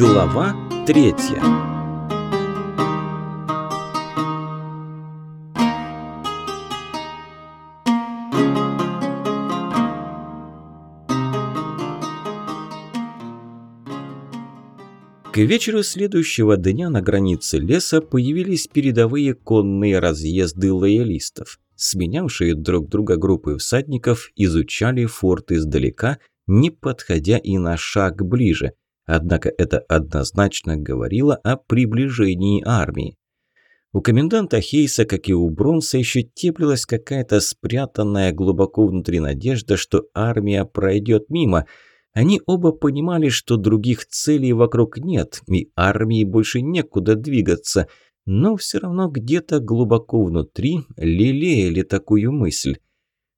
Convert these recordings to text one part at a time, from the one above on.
Глава третья К вечеру следующего дня на границе леса появились передовые конные разъезды лоялистов. Сменявшие друг друга группы всадников изучали форт издалека, не подходя и на шаг ближе. Однако это однозначно говорило о приближении армии. У коменданта Хейса, как и у Бронса, еще теплилась какая-то спрятанная глубоко внутри надежда, что армия пройдет мимо – они оба понимали, что других целей вокруг нет, и армии больше некуда двигаться, но все равно где-то глубоко внутри лелеяли такую мысль.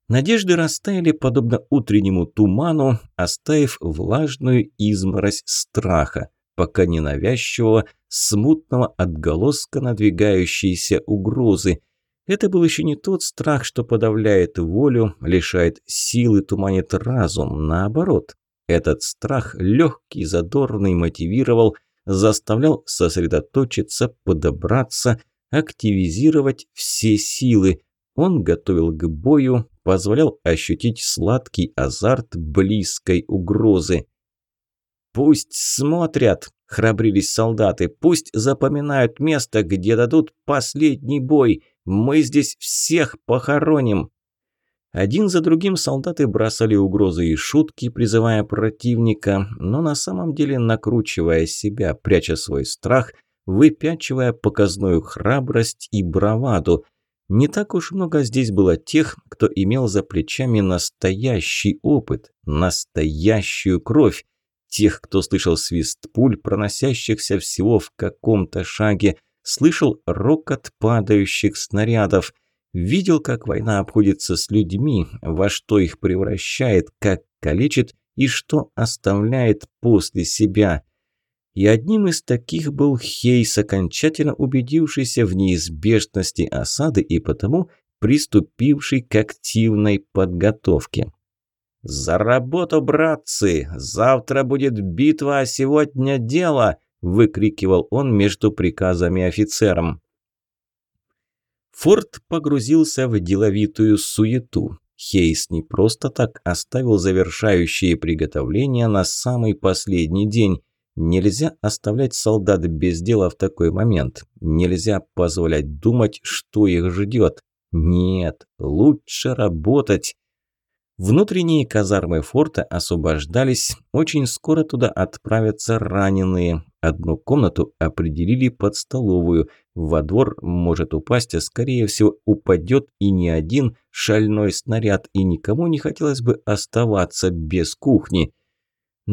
Надежды растаяли подобно утреннему туману, оставив влажную изморозь страха, пока ненавязчивого, смутного отголоска надвигающейся угрозы. Это был еще не тот страх, что подавляет волю, лишает силы, туманит разум, наоборот. Этот страх, легкий, задорный, мотивировал, заставлял сосредоточиться, подобраться, активизировать все силы. Он готовил к бою, позволял ощутить сладкий азарт близкой угрозы. «Пусть смотрят!» – храбрились солдаты. «Пусть запоминают место, где дадут последний бой! Мы здесь всех похороним!» Один за другим солдаты бросали угрозы и шутки, призывая противника, но на самом деле накручивая себя, пряча свой страх, выпячивая показную храбрость и браваду. Не так уж много здесь было тех, кто имел за плечами настоящий опыт, настоящую кровь, тех, кто слышал свист пуль, проносящихся всего в каком-то шаге, слышал рокот падающих снарядов – Видел, как война обходится с людьми, во что их превращает, как калечит и что оставляет после себя. И одним из таких был Хейс, окончательно убедившийся в неизбежности осады и потому приступивший к активной подготовке. «За работу, братцы! Завтра будет битва, а сегодня дело!» – выкрикивал он между приказами офицерам. Форд погрузился в деловитую суету. Хейс не просто так оставил завершающие приготовления на самый последний день. Нельзя оставлять солдат без дела в такой момент. Нельзя позволять думать, что их ждет. Нет, лучше работать. Внутренние казармы форта освобождались, очень скоро туда отправятся раненые. Одну комнату определили под столовую. Во двор может упасть, а скорее всего упадет и не один шальной снаряд, и никому не хотелось бы оставаться без кухни.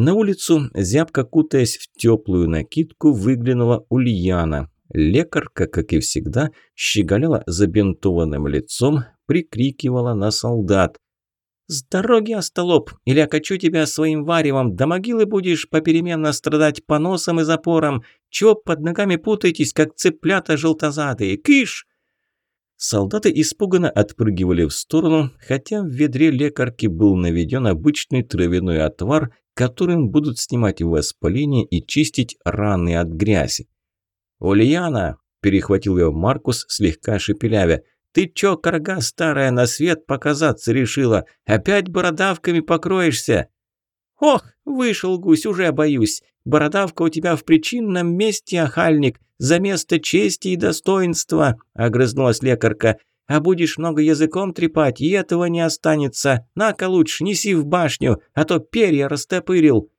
На улицу, зябко кутаясь в теплую накидку, выглянула Ульяна. Лекарка, как и всегда, щеголяла забинтованным лицом, прикрикивала на солдат – «С дороги, остолоп, или окачу тебя своим варевом, до могилы будешь попеременно страдать поносом и запором. Чего под ногами путаетесь, как цыплята желтозадые? Кыш!» Солдаты испуганно отпрыгивали в сторону, хотя в ведре лекарки был наведен обычный травяной отвар, которым будут снимать воспаление и чистить раны от грязи. «Ульяна!» – перехватил ее Маркус, слегка шепелявя – ты чё, корга старая, на свет показаться решила? Опять бородавками покроешься?» «Ох, вышел гусь, уже боюсь. Бородавка у тебя в причинном месте, охальник, за место чести и достоинства», – огрызнулась лекарка. «А будешь много языком трепать, и этого не останется. На-ка лучше, неси в башню, а то перья растопырил».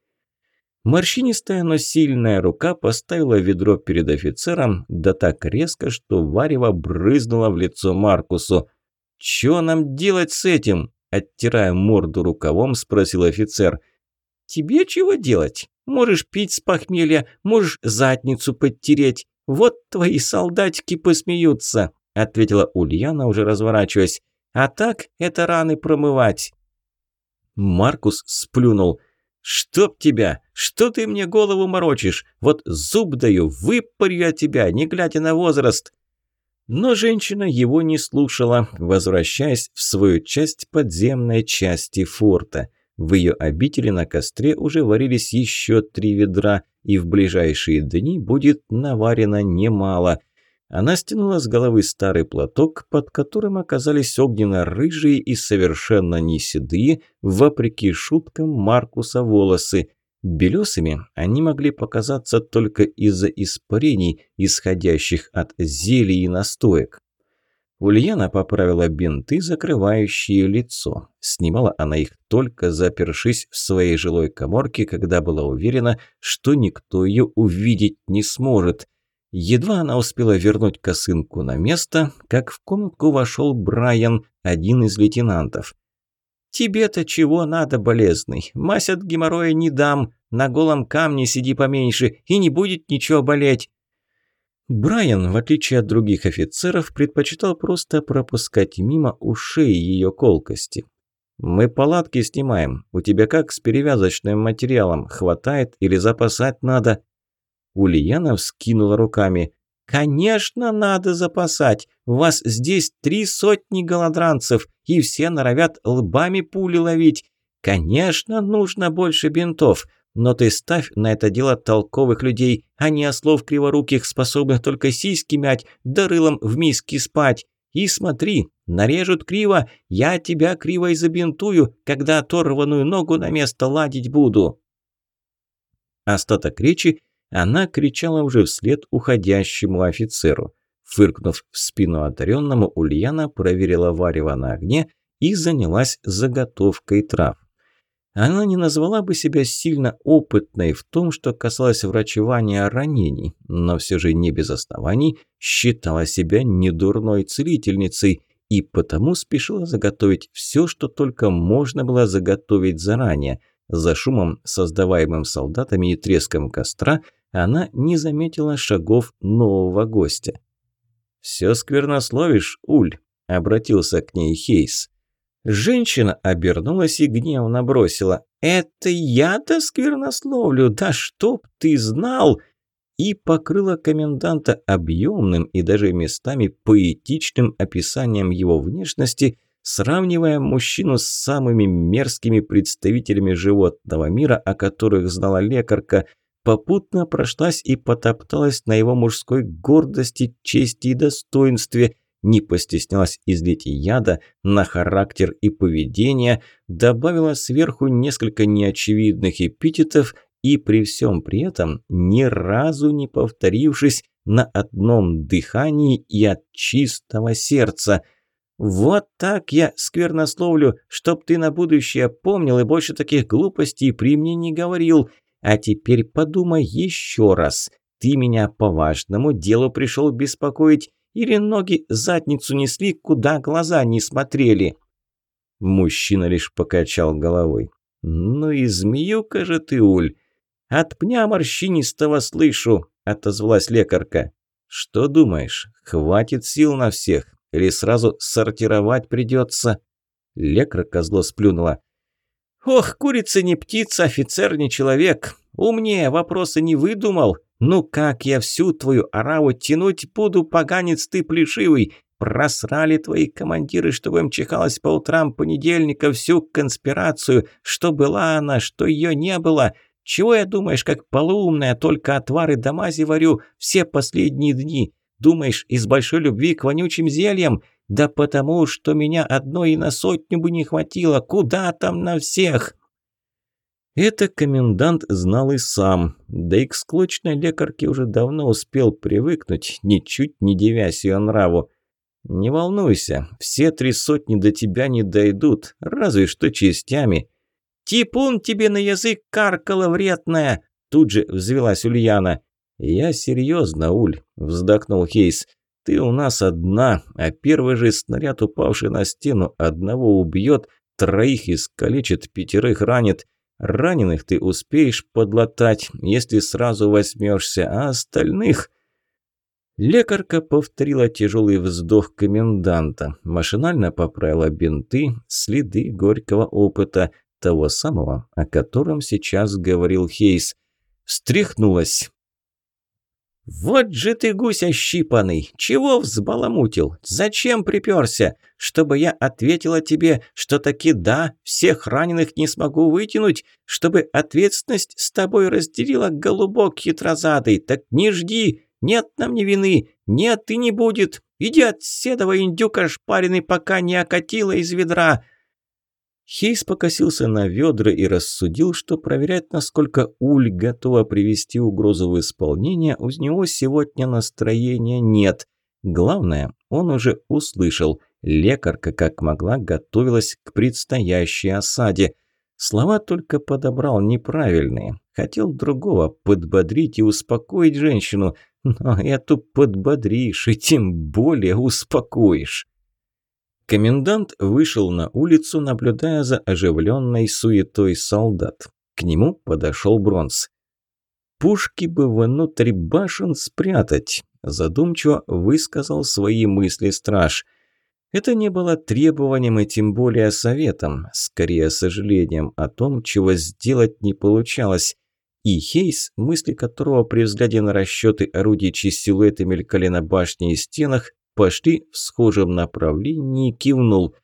Морщинистая, но сильная рука поставила ведро перед офицером, да так резко, что варево брызнуло в лицо Маркусу. «Чё нам делать с этим?» – оттирая морду рукавом, спросил офицер. «Тебе чего делать? Можешь пить с похмелья, можешь задницу подтереть. Вот твои солдатики посмеются», – ответила Ульяна, уже разворачиваясь. «А так это раны промывать». Маркус сплюнул – «Чтоб тебя! Что ты мне голову морочишь? Вот зуб даю, выпарю я тебя, не глядя на возраст!» Но женщина его не слушала, возвращаясь в свою часть подземной части форта. В ее обители на костре уже варились еще три ведра, и в ближайшие дни будет наварено немало. Она стянула с головы старый платок, под которым оказались огненно-рыжие и совершенно не седые, вопреки шуткам Маркуса волосы. Белесыми они могли показаться только из-за испарений, исходящих от зелий и настоек. Ульяна поправила бинты, закрывающие лицо. Снимала она их только запершись в своей жилой коморке, когда была уверена, что никто ее увидеть не сможет. Едва она успела вернуть косынку на место, как в комнатку вошел Брайан, один из лейтенантов. «Тебе-то чего надо, болезный? Мазь от геморроя не дам, на голом камне сиди поменьше, и не будет ничего болеть». Брайан, в отличие от других офицеров, предпочитал просто пропускать мимо ушей ее колкости. «Мы палатки снимаем. У тебя как с перевязочным материалом? Хватает или запасать надо?» Ульяна вскинула руками. «Конечно, надо запасать. У вас здесь три сотни голодранцев, и все норовят лбами пули ловить. Конечно, нужно больше бинтов. Но ты ставь на это дело толковых людей, а не ослов криворуких, способных только сиськи мять, да рылом в миске спать. И смотри, нарежут криво, я тебя криво и забинтую, когда оторванную ногу на место ладить буду». Остаток речи она кричала уже вслед уходящему офицеру. Фыркнув в спину одаренному, Ульяна проверила варево на огне и занялась заготовкой трав. Она не назвала бы себя сильно опытной в том, что касалось врачевания ранений, но все же не без оснований считала себя недурной целительницей и потому спешила заготовить все, что только можно было заготовить заранее. За шумом, создаваемым солдатами и треском костра, она не заметила шагов нового гостя. «Все сквернословишь, Уль», – обратился к ней Хейс. Женщина обернулась и гневно бросила. «Это я-то сквернословлю? Да чтоб ты знал!» И покрыла коменданта объемным и даже местами поэтичным описанием его внешности, сравнивая мужчину с самыми мерзкими представителями животного мира, о которых знала лекарка, попутно прошлась и потопталась на его мужской гордости, чести и достоинстве – не постеснялась излить яда на характер и поведение, добавила сверху несколько неочевидных эпитетов и при всем при этом, ни разу не повторившись на одном дыхании и от чистого сердца. «Вот так я сквернословлю, чтоб ты на будущее помнил и больше таких глупостей при мне не говорил. А теперь подумай еще раз. Ты меня по важному делу пришел беспокоить или ноги задницу несли, куда глаза не смотрели?» Мужчина лишь покачал головой. «Ну и змеюка же ты, Уль! От пня морщинистого слышу!» – отозвалась лекарка. «Что думаешь, хватит сил на всех? Или сразу сортировать придется?» Лекарка зло сплюнула. «Ох, курица не птица, офицер не человек. Умнее вопросы не выдумал. «Ну как я всю твою ораву тянуть буду, поганец ты плешивый? Просрали твои командиры, чтобы им чихалось по утрам понедельника всю конспирацию, что была она, что ее не было. Чего я думаешь, как полуумная, только отвары да мази варю все последние дни? Думаешь, из большой любви к вонючим зельям? Да потому, что меня одной и на сотню бы не хватило. Куда там на всех?» Это комендант знал и сам, да и к склочной лекарке уже давно успел привыкнуть, ничуть не девясь ее нраву. «Не волнуйся, все три сотни до тебя не дойдут, разве что частями». «Типун тебе на язык каркала вредная!» Тут же взвелась Ульяна. «Я серьезно, Уль», – вздохнул Хейс. «Ты у нас одна, а первый же снаряд, упавший на стену, одного убьет, троих искалечит, пятерых ранит. Раненых ты успеешь подлатать, если сразу возьмешься, а остальных...» Лекарка повторила тяжелый вздох коменданта, машинально поправила бинты, следы горького опыта, того самого, о котором сейчас говорил Хейс. Встряхнулась. «Вот же ты, гусь ощипанный! Чего взбаламутил? Зачем приперся? Чтобы я ответила тебе, что таки да, всех раненых не смогу вытянуть? Чтобы ответственность с тобой разделила голубок хитрозадый? Так не жди! Нет нам ни вины! Нет и не будет! Иди от седого индюка шпаренный, пока не окатила из ведра!» Хейс покосился на ведра и рассудил, что проверять, насколько Уль готова привести угрозу в исполнение, у него сегодня настроения нет. Главное, он уже услышал. Лекарка, как могла, готовилась к предстоящей осаде. Слова только подобрал неправильные. Хотел другого – подбодрить и успокоить женщину. Но эту подбодришь и тем более успокоишь. Комендант вышел на улицу, наблюдая за оживленной суетой солдат. К нему подошел Бронз. «Пушки бы внутрь башен спрятать», – задумчиво высказал свои мысли страж. Это не было требованием и тем более советом, скорее сожалением о том, чего сделать не получалось. И Хейс, мысли которого при взгляде на расчеты орудий чьи силуэты мелькали на башне и стенах, пошли в схожем направлении, кивнул.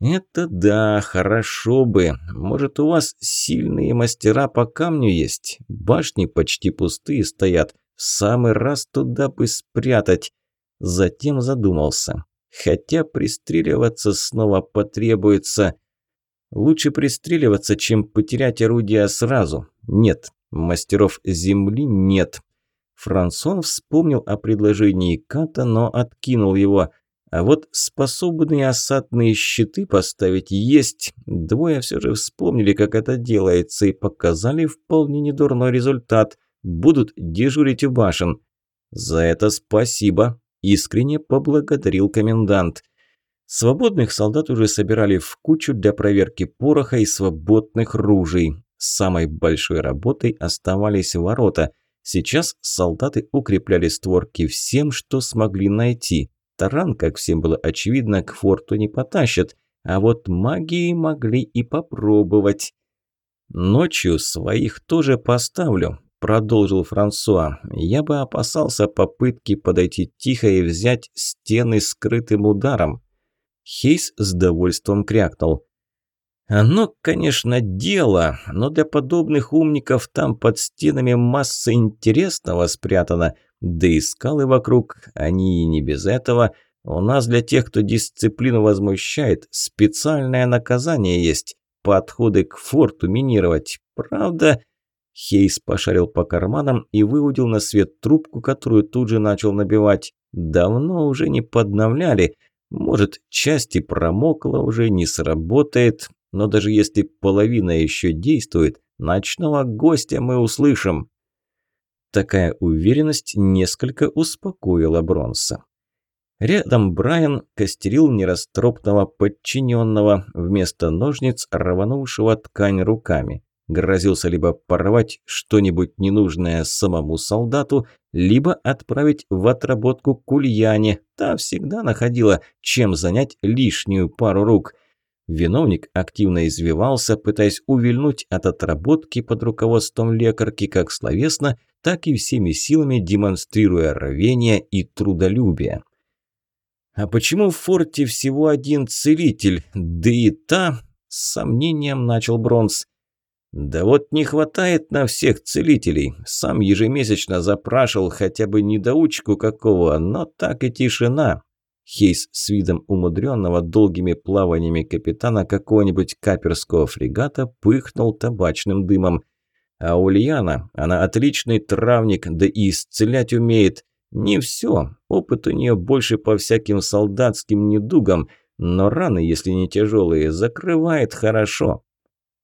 «Это да, хорошо бы. Может, у вас сильные мастера по камню есть? Башни почти пустые стоят. В самый раз туда бы спрятать». Затем задумался. Хотя пристреливаться снова потребуется. Лучше пристреливаться, чем потерять орудие сразу. Нет, мастеров земли нет. Франсуа вспомнил о предложении Ката, но откинул его. А вот способные осадные щиты поставить есть. Двое все же вспомнили, как это делается, и показали вполне недурной результат. Будут дежурить у башен. За это спасибо. Искренне поблагодарил комендант. Свободных солдат уже собирали в кучу для проверки пороха и свободных ружей. Самой большой работой оставались ворота – Сейчас солдаты укрепляли створки всем, что смогли найти. Таран, как всем было очевидно, к форту не потащат, а вот магии могли и попробовать. «Ночью своих тоже поставлю», – продолжил Франсуа. «Я бы опасался попытки подойти тихо и взять стены скрытым ударом». Хейс с довольством крякнул. Оно, конечно, дело, но для подобных умников там под стенами масса интересного спрятана, да и скалы вокруг, они и не без этого. У нас для тех, кто дисциплину возмущает, специальное наказание есть – подходы к форту минировать. Правда, Хейс пошарил по карманам и выудил на свет трубку, которую тут же начал набивать. Давно уже не подновляли. Может, части промокла уже, не сработает, но даже если половина еще действует, ночного гостя мы услышим. Такая уверенность несколько успокоила Бронса. Рядом Брайан костерил нерасторопного подчиненного, вместо ножниц рванувшего ткань руками. Грозился либо порвать что-нибудь ненужное самому солдату, либо отправить в отработку к Ульяне. Та всегда находила, чем занять лишнюю пару рук – Виновник активно извивался, пытаясь увильнуть от отработки под руководством лекарки как словесно, так и всеми силами демонстрируя рвение и трудолюбие. «А почему в форте всего один целитель? Да и та...» – с сомнением начал Бронз. «Да вот не хватает на всех целителей. Сам ежемесячно запрашивал хотя бы недоучку какого, но так и тишина. Хейс с видом умудренного долгими плаваниями капитана какого-нибудь каперского фрегата пыхнул табачным дымом. А Ульяна, она отличный травник, да и исцелять умеет. Не все, опыт у нее больше по всяким солдатским недугам, но раны, если не тяжелые, закрывает хорошо.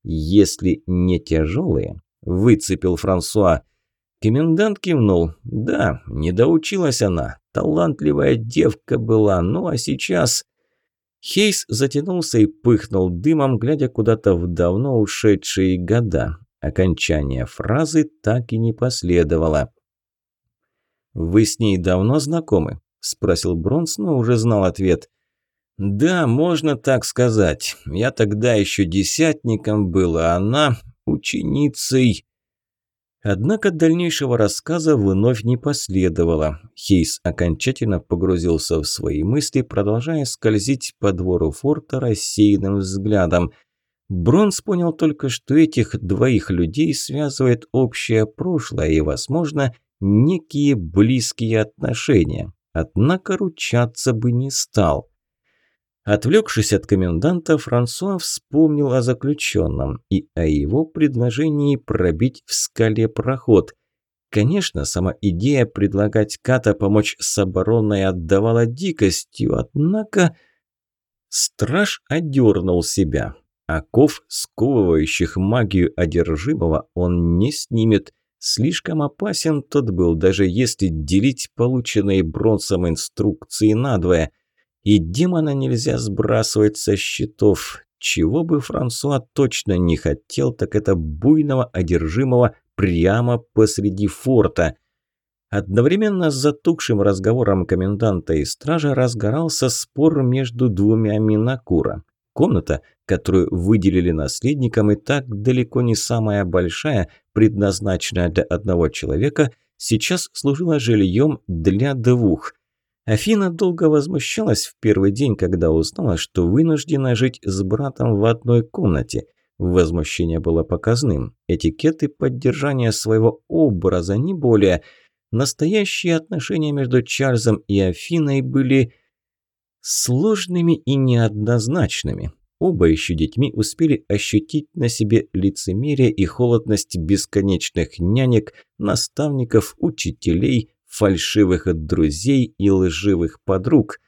Если не тяжелые, выцепил Франсуа. Комендант кивнул. Да, не доучилась она. Талантливая девка была, ну а сейчас... Хейс затянулся и пыхнул дымом, глядя куда-то в давно ушедшие года. Окончание фразы так и не последовало. «Вы с ней давно знакомы?» – спросил Бронс, но уже знал ответ. «Да, можно так сказать. Я тогда еще десятником был, а она ученицей...» Однако дальнейшего рассказа вновь не последовало. Хейс окончательно погрузился в свои мысли, продолжая скользить по двору форта рассеянным взглядом. Бронс понял только, что этих двоих людей связывает общее прошлое и, возможно, некие близкие отношения. Однако ручаться бы не стал. Отвлекшись от коменданта, Франсуа вспомнил о заключенном и о его предложении пробить в скале проход. Конечно, сама идея предлагать Ката помочь с обороной отдавала дикостью, однако... Страж одернул себя. Оков, сковывающих магию одержимого, он не снимет. Слишком опасен тот был, даже если делить полученные бронзом инструкции надвое – и демона нельзя сбрасывать со счетов. Чего бы Франсуа точно не хотел, так это буйного одержимого прямо посреди форта. Одновременно с затухшим разговором коменданта и стража разгорался спор между двумя Минакура. Комната, которую выделили наследникам, и так далеко не самая большая, предназначенная для одного человека, сейчас служила жильем для двух – Афина долго возмущалась в первый день, когда узнала, что вынуждена жить с братом в одной комнате. Возмущение было показным. Этикеты поддержания своего образа, не более. Настоящие отношения между Чарльзом и Афиной были сложными и неоднозначными. Оба еще детьми успели ощутить на себе лицемерие и холодность бесконечных нянек, наставников, учителей, фальшивых друзей и лживых подруг.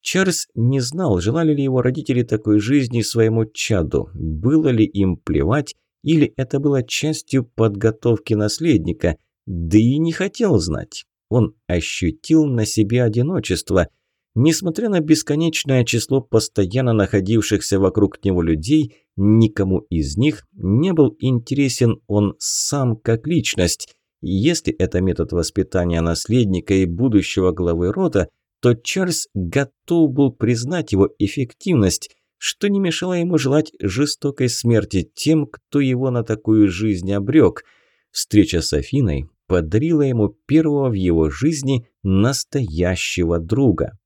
Чарльз не знал, желали ли его родители такой жизни своему чаду, было ли им плевать, или это было частью подготовки наследника, да и не хотел знать. Он ощутил на себе одиночество. Несмотря на бесконечное число постоянно находившихся вокруг него людей, никому из них не был интересен он сам как личность. Если это метод воспитания наследника и будущего главы рода, то Чарльз готов был признать его эффективность, что не мешало ему желать жестокой смерти тем, кто его на такую жизнь обрек. Встреча с Афиной подарила ему первого в его жизни настоящего друга.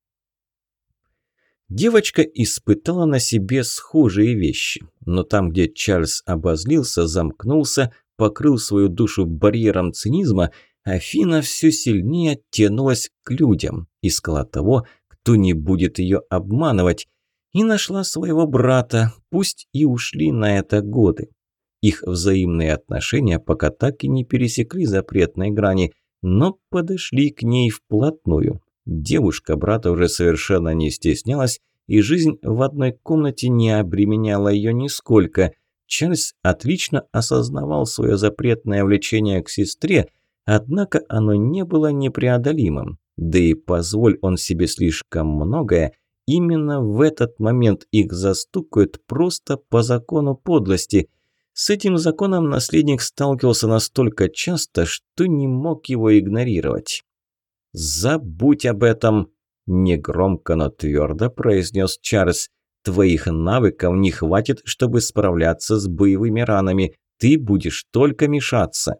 Девочка испытала на себе схожие вещи, но там, где Чарльз обозлился, замкнулся, покрыл свою душу барьером цинизма, Афина все сильнее тянулась к людям, искала того, кто не будет ее обманывать, и нашла своего брата, пусть и ушли на это годы. Их взаимные отношения пока так и не пересекли запретной грани, но подошли к ней вплотную. Девушка брата уже совершенно не стеснялась, и жизнь в одной комнате не обременяла ее нисколько – Чарльз отлично осознавал свое запретное влечение к сестре, однако оно не было непреодолимым. Да и позволь он себе слишком многое, именно в этот момент их застукают просто по закону подлости. С этим законом наследник сталкивался настолько часто, что не мог его игнорировать. «Забудь об этом!» – негромко, но твердо произнес Чарльз. Твоих навыков не хватит, чтобы справляться с боевыми ранами. Ты будешь только мешаться».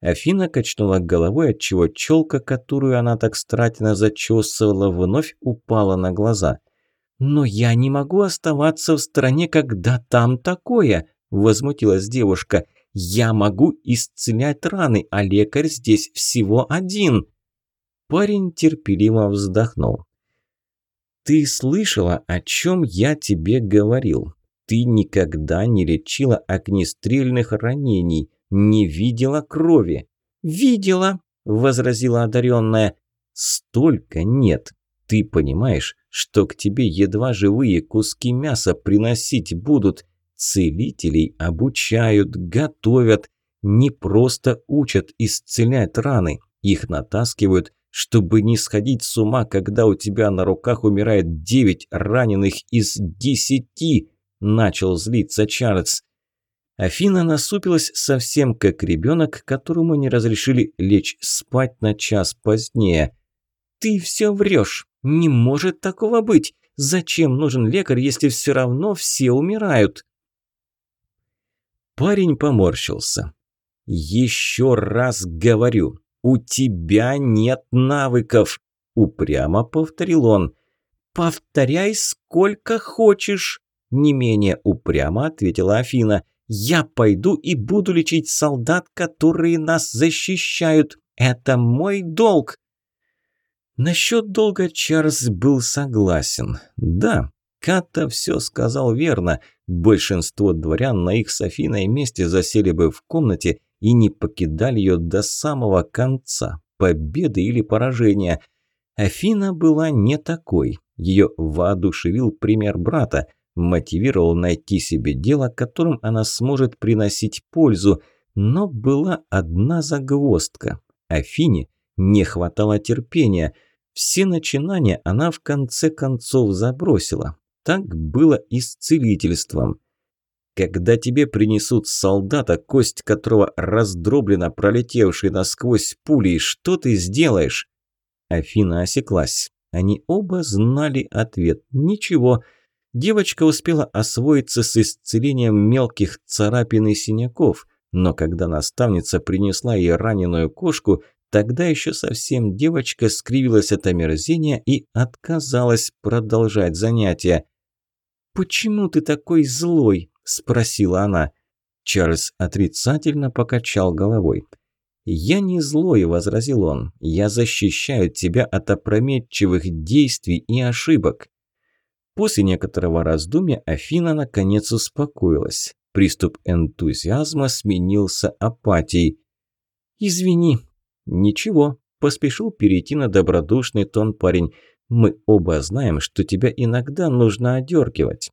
Афина качнула головой, отчего челка, которую она так старательно зачесывала, вновь упала на глаза. «Но я не могу оставаться в стороне, когда там такое!» – возмутилась девушка. «Я могу исцелять раны, а лекарь здесь всего один!» Парень терпеливо вздохнул. «Ты слышала, о чем я тебе говорил? Ты никогда не лечила огнестрельных ранений, не видела крови». «Видела», – возразила одаренная. «Столько нет. Ты понимаешь, что к тебе едва живые куски мяса приносить будут. Целителей обучают, готовят, не просто учат исцелять раны, их натаскивают чтобы не сходить с ума, когда у тебя на руках умирает девять раненых из десяти», – начал злиться Чарльз. Афина насупилась совсем как ребенок, которому не разрешили лечь спать на час позднее. «Ты все врешь. Не может такого быть. Зачем нужен лекарь, если все равно все умирают?» Парень поморщился. «Еще раз говорю, у тебя нет навыков!» – упрямо повторил он. «Повторяй сколько хочешь!» – не менее упрямо ответила Афина. «Я пойду и буду лечить солдат, которые нас защищают. Это мой долг!» Насчет долга Чарльз был согласен. Да, Ката все сказал верно. Большинство дворян на их с Афиной месте засели бы в комнате и не покидали ее до самого конца, победы или поражения. Афина была не такой. Ее воодушевил пример брата, мотивировал найти себе дело, которым она сможет приносить пользу. Но была одна загвоздка. Афине не хватало терпения. Все начинания она в конце концов забросила. Так было и с целительством. Когда тебе принесут солдата, кость которого раздроблена, пролетевшей насквозь пулей, что ты сделаешь? Афина осеклась. Они оба знали ответ. Ничего. Девочка успела освоиться с исцелением мелких царапин и синяков, но когда наставница принесла ей раненую кошку, тогда еще совсем девочка скривилась от омерзения и отказалась продолжать занятия. «Почему ты такой злой?» – спросила она. Чарльз отрицательно покачал головой. «Я не злой», – возразил он. «Я защищаю тебя от опрометчивых действий и ошибок». После некоторого раздумья Афина наконец успокоилась. Приступ энтузиазма сменился апатией. «Извини». «Ничего», – поспешил перейти на добродушный тон парень. «Мы оба знаем, что тебя иногда нужно одергивать».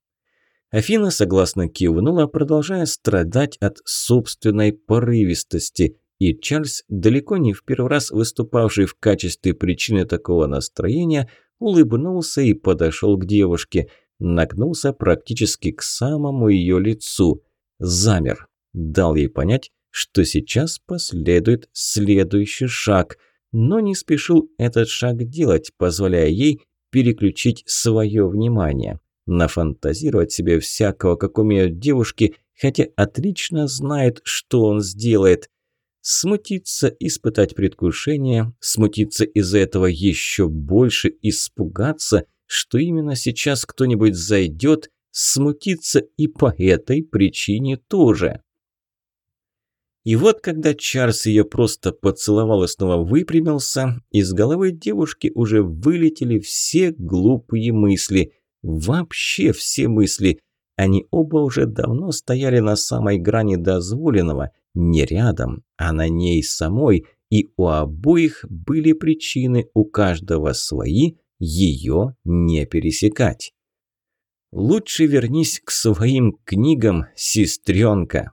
Афина согласно кивнула, продолжая страдать от собственной порывистости, и Чарльз, далеко не в первый раз выступавший в качестве причины такого настроения, улыбнулся и подошел к девушке, нагнулся практически к самому ее лицу, замер, дал ей понять, что сейчас последует следующий шаг, но не спешил этот шаг делать, позволяя ей переключить свое внимание нафантазировать себе всякого, как умеют девушки, хотя отлично знает, что он сделает. Смутиться, испытать предвкушение, смутиться из-за этого еще больше, испугаться, что именно сейчас кто-нибудь зайдет, смутиться и по этой причине тоже. И вот когда Чарльз ее просто поцеловал и снова выпрямился, из головы девушки уже вылетели все глупые мысли – Вообще все мысли. Они оба уже давно стояли на самой грани дозволенного, не рядом, а на ней самой, и у обоих были причины, у каждого свои, ее не пересекать. «Лучше вернись к своим книгам, сестренка»,